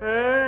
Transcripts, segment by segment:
Hey.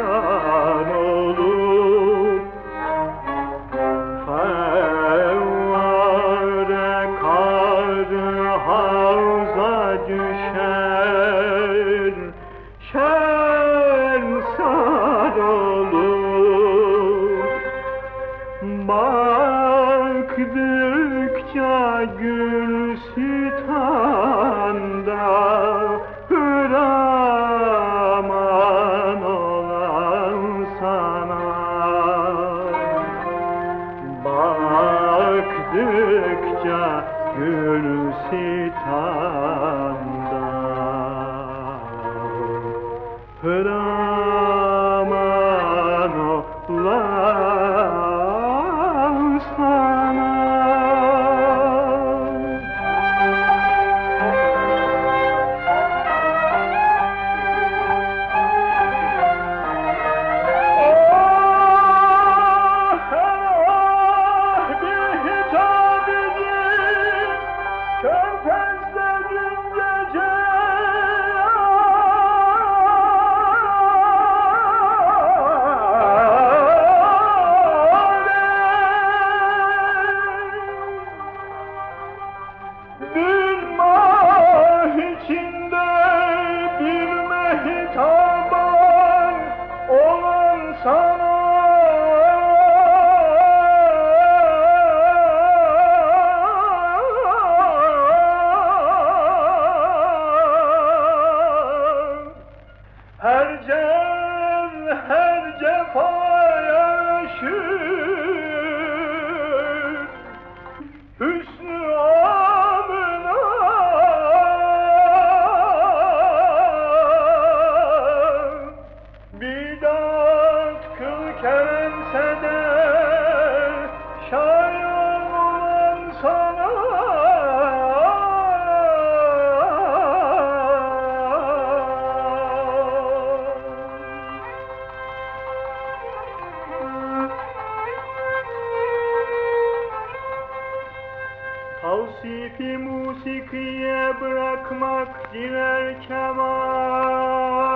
insan koca gül sitanda. Hasreti musikiye bırakmak diler kemal.